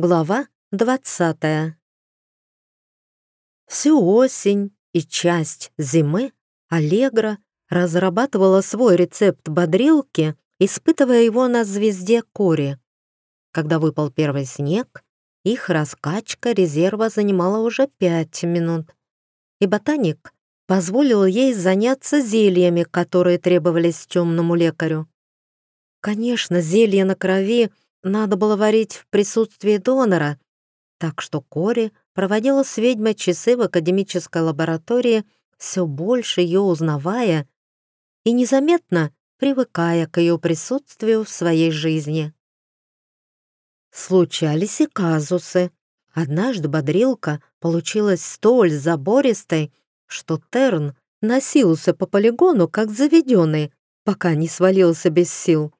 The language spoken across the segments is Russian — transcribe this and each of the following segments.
Глава двадцатая. Всю осень и часть зимы Аллегра разрабатывала свой рецепт бодрилки, испытывая его на звезде Кори. Когда выпал первый снег, их раскачка резерва занимала уже пять минут, и ботаник позволил ей заняться зельями, которые требовались темному лекарю. Конечно, зелье на крови — надо было варить в присутствии донора, так что Кори проводила с ведьмой часы в академической лаборатории, все больше ее узнавая и незаметно привыкая к ее присутствию в своей жизни. Случались и казусы. Однажды бодрилка получилась столь забористой, что Терн носился по полигону, как заведенный, пока не свалился без сил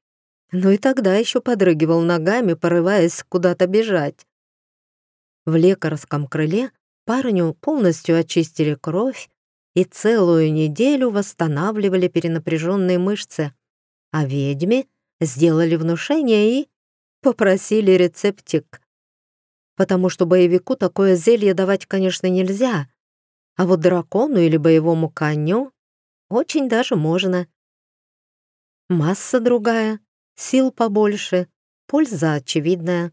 но и тогда еще подрыгивал ногами, порываясь куда-то бежать. В лекарском крыле парню полностью очистили кровь и целую неделю восстанавливали перенапряженные мышцы, а ведьме сделали внушение и попросили рецептик. Потому что боевику такое зелье давать, конечно, нельзя, а вот дракону или боевому коню очень даже можно. Масса другая, сил побольше, польза очевидная.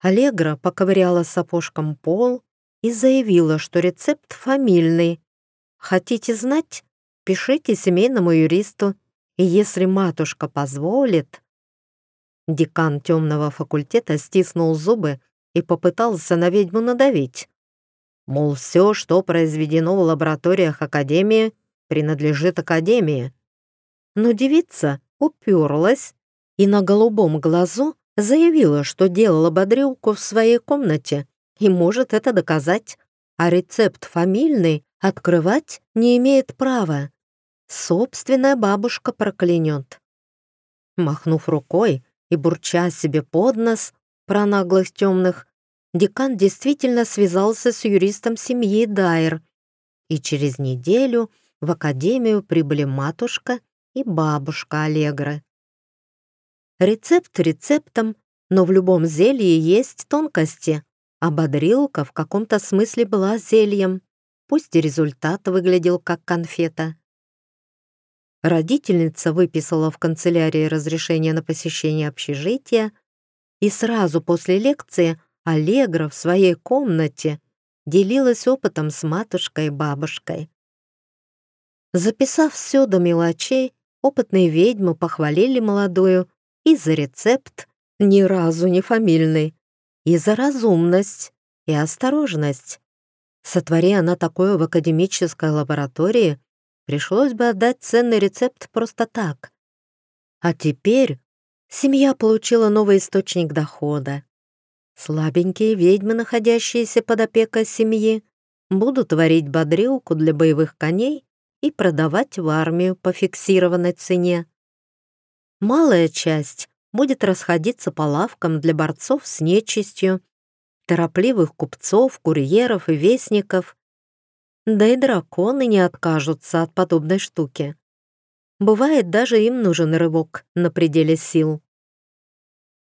Аллегра поковыряла сапожком пол и заявила, что рецепт фамильный. Хотите знать? Пишите семейному юристу, и если матушка позволит... Декан темного факультета стиснул зубы и попытался на ведьму надавить. Мол, все, что произведено в лабораториях Академии, принадлежит Академии. Но девица уперлась и на голубом глазу заявила, что делала бодрилку в своей комнате и может это доказать, а рецепт фамильный открывать не имеет права. Собственная бабушка проклянет. Махнув рукой и бурча себе под нос про наглых темных, декан действительно связался с юристом семьи Дайер, и через неделю в академию прибыли матушка и бабушка Аллегры. Рецепт рецептом, но в любом зелье есть тонкости, а бодрилка в каком-то смысле была зельем, пусть и результат выглядел как конфета. Родительница выписала в канцелярии разрешение на посещение общежития, и сразу после лекции Аллегра в своей комнате делилась опытом с матушкой и бабушкой. Записав все до мелочей, опытные ведьмы похвалили молодую и за рецепт, ни разу не фамильный, и за разумность и осторожность. Сотвори она такое в академической лаборатории, пришлось бы отдать ценный рецепт просто так. А теперь семья получила новый источник дохода. Слабенькие ведьмы, находящиеся под опекой семьи, будут варить бодрилку для боевых коней и продавать в армию по фиксированной цене. Малая часть будет расходиться по лавкам для борцов с нечистью, торопливых купцов, курьеров и вестников. Да и драконы не откажутся от подобной штуки. Бывает, даже им нужен рывок на пределе сил.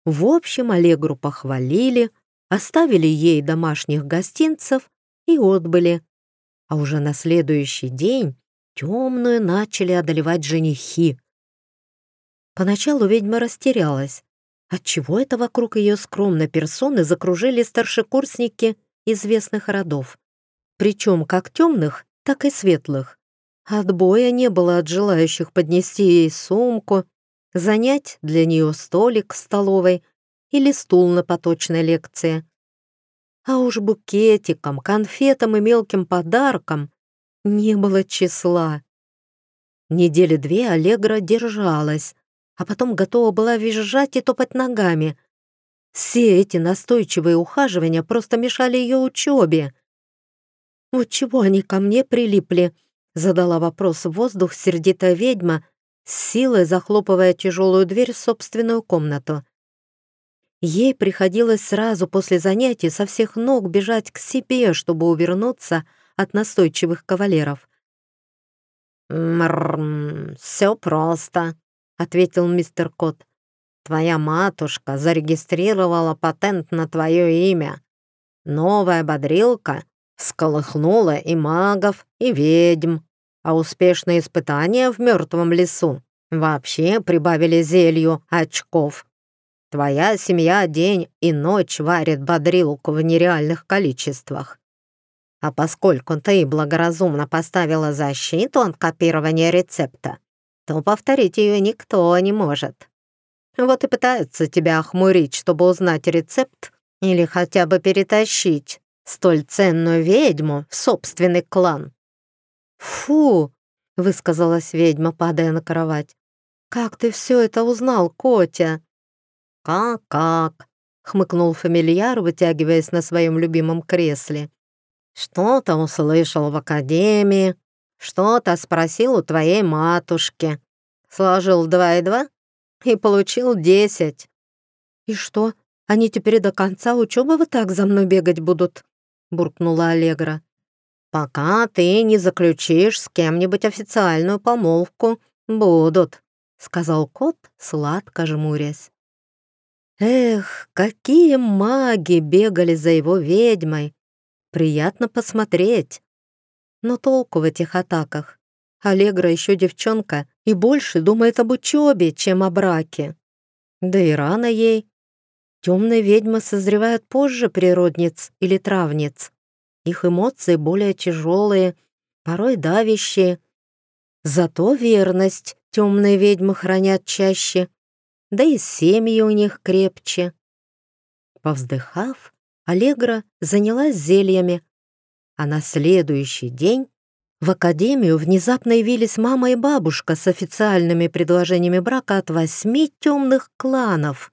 В общем, Аллегру похвалили, оставили ей домашних гостинцев и отбыли. А уже на следующий день темную начали одолевать женихи. Поначалу ведьма растерялась. Отчего это вокруг ее скромной персоны закружили старшекурсники известных родов? Причем как темных, так и светлых. Отбоя не было от желающих поднести ей сумку, занять для нее столик в столовой или стул на поточной лекции. А уж букетиком, конфетам и мелким подаркам не было числа. Недели две Аллегра держалась, а потом готова была визжать и топать ногами. Все эти настойчивые ухаживания просто мешали ее учебе. «Вот чего они ко мне прилипли?» — задала вопрос в воздух сердитая ведьма, с силой захлопывая тяжелую дверь в собственную комнату. Ей приходилось сразу после занятий со всех ног бежать к себе, чтобы увернуться от настойчивых кавалеров. «Мрррм, все просто», — ответил мистер Кот. Твоя матушка зарегистрировала патент на твое имя. Новая бодрилка всколыхнула и магов, и ведьм, а успешные испытания в мертвом лесу вообще прибавили зелью очков. Твоя семья день и ночь варит бодрилку в нереальных количествах. А поскольку ты благоразумно поставила защиту от копирования рецепта, то повторить ее никто не может. Вот и пытаются тебя охмурить, чтобы узнать рецепт или хотя бы перетащить столь ценную ведьму в собственный клан. «Фу!» — высказалась ведьма, падая на кровать. «Как ты все это узнал, Котя?» «Как-как?» — хмыкнул фамильяр, вытягиваясь на своем любимом кресле. «Что-то услышал в академии, что-то спросил у твоей матушки. Сложил два и два и получил десять». «И что, они теперь до конца учебы вот так за мной бегать будут?» — буркнула Аллегра. «Пока ты не заключишь с кем-нибудь официальную помолвку, будут», — сказал кот, сладко жмурясь. Эх, какие маги бегали за его ведьмой! Приятно посмотреть. Но толку в этих атаках. Аллегра еще девчонка и больше думает об учебе, чем о браке. Да и рано ей. Темные ведьмы созревают позже природниц или травниц. Их эмоции более тяжелые, порой давящие. Зато верность темные ведьмы хранят чаще — да и семьи у них крепче. Повздыхав, Аллегра занялась зельями, а на следующий день в академию внезапно явились мама и бабушка с официальными предложениями брака от восьми темных кланов.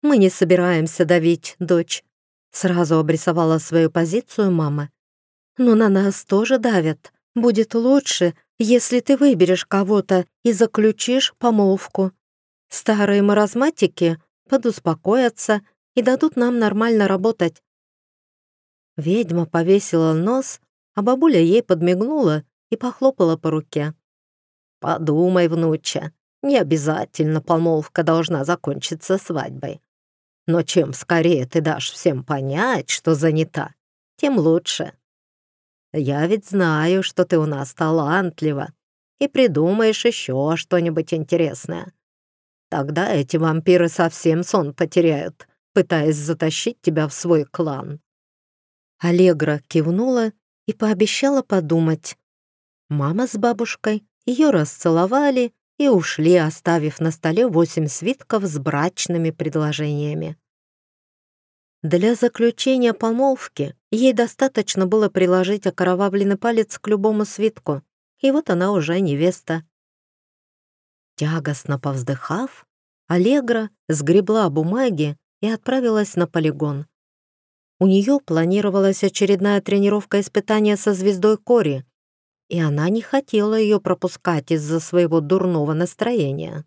«Мы не собираемся давить, дочь», — сразу обрисовала свою позицию мама. «Но на нас тоже давят. Будет лучше, если ты выберешь кого-то и заключишь помолвку. Старые маразматики подуспокоятся и дадут нам нормально работать. Ведьма повесила нос, а бабуля ей подмигнула и похлопала по руке. «Подумай, внуча, не обязательно помолвка должна закончиться свадьбой. Но чем скорее ты дашь всем понять, что занята, тем лучше. Я ведь знаю, что ты у нас талантлива и придумаешь еще что-нибудь интересное. Тогда эти вампиры совсем сон потеряют, пытаясь затащить тебя в свой клан». Аллегра кивнула и пообещала подумать. Мама с бабушкой ее расцеловали и ушли, оставив на столе восемь свитков с брачными предложениями. Для заключения помолвки ей достаточно было приложить окровавленный палец к любому свитку, и вот она уже невеста. Тягостно повздыхав, Аллегра сгребла бумаги и отправилась на полигон. У нее планировалась очередная тренировка испытания со звездой Кори, и она не хотела ее пропускать из-за своего дурного настроения.